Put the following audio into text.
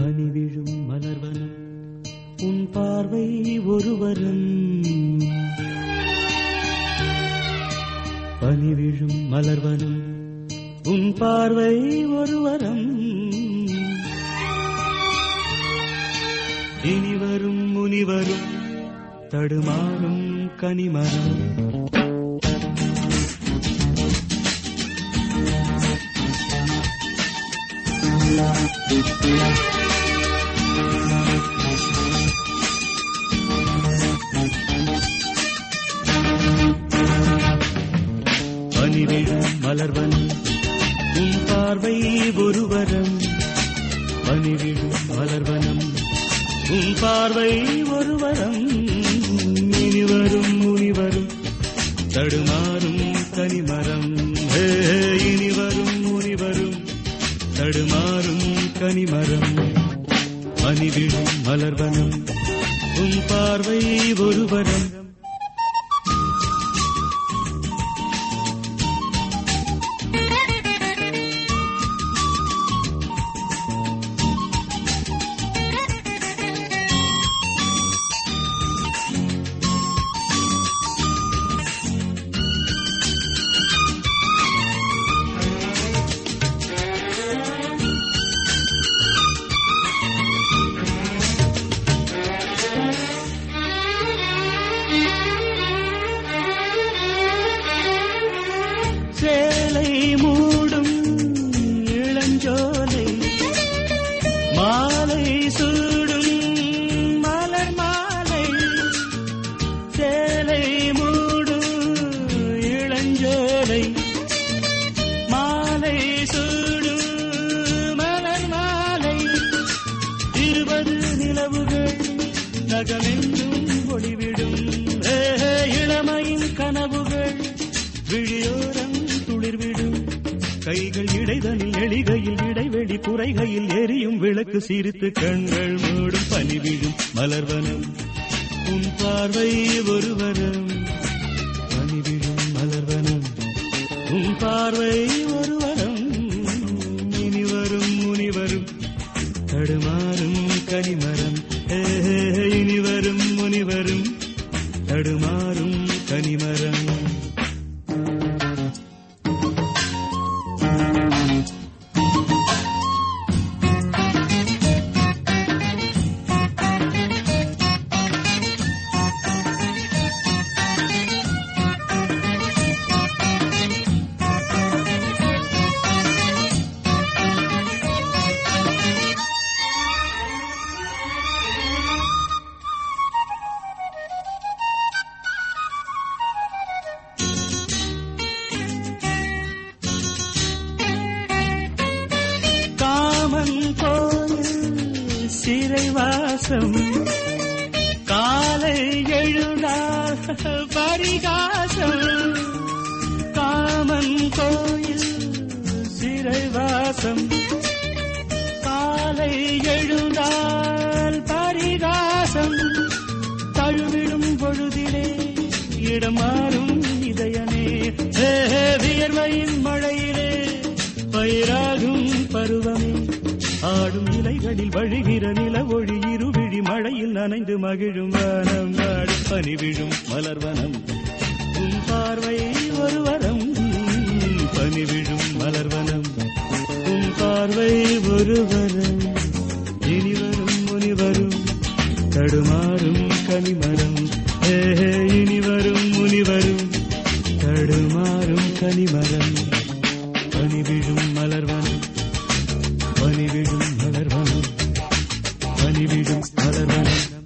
பனிவிழும் மலர்வனம் உன் பார்வை ஒருவரும் பனிவிழும் மலர்வனம் உன் பார்வை ஒருவரம் இனிவரும் முனிவரும் தடுமாறும் கனிமரம் Thank you. பனிவிழும் மலர்வனம் உன் பார்வை ஒருவரம். பனிவிழும் மலர்வனம். உன் பார்வை ஒருவரம். இனிவரும் முனிவரும். தடுமாறும் கனிமரம். இனிவரும் முனிவரும். தடுமாறும் கனிமரம். பனிவிழும் மலர்வனம். உன் பார்வை ஒருவரம். மாலை சூடும் மலர் மாலை சேலை மூடும் இளஞ்சோலை. மாலை சூடும் மலர் மாலை இருபது நிலவுகள் நகமெங்கும் ஒளிவிடும். இளமையின் கனவுகள் விழியோரம் கைகள் இடைதனில் எளிகையில் இடைவெளி குறைகையில் எரியும் விளக்கு சிரித்து கண்கள் மூடும் பனிவிடும் மலர்வனம். உன் பார்வை ஒருவரம் பனிவிடும் மலர்வனம். உன் பார்வை ஒருவனம் இனி வரும் முனிவரும் தடுமாறும் கனிமரம். இனி வரும் முனிவரும் தடுமாறும் கனிமரம். சிறைவாசம். காலை எழுந்தால் பரிகாசம். காமன் கோயில் சிறைவாசம். காலை எழுந்தால் பரிகாசம். தழுவிடும் பொழுதிலே இடமாறும் இதயனே வியர்வையின் மழையிலே பயிரா ஆடும் இலைகளில் வழிகிற நில ஒளி இருவிழி மழையில் நனைந்து மகிழும் வானம். வாடும் பனிவிழும் மலர்வனம். உன் பார்வை ஒரு வரம் பனி விழும் மலர்வனம். உன் பார்வை ஒரு வரம் இனிவரும் முனிவரும். தடுமாறும் கனிமரம். பனிவிழும் மலர்வனம் பனிவிழும் மலர்வனம்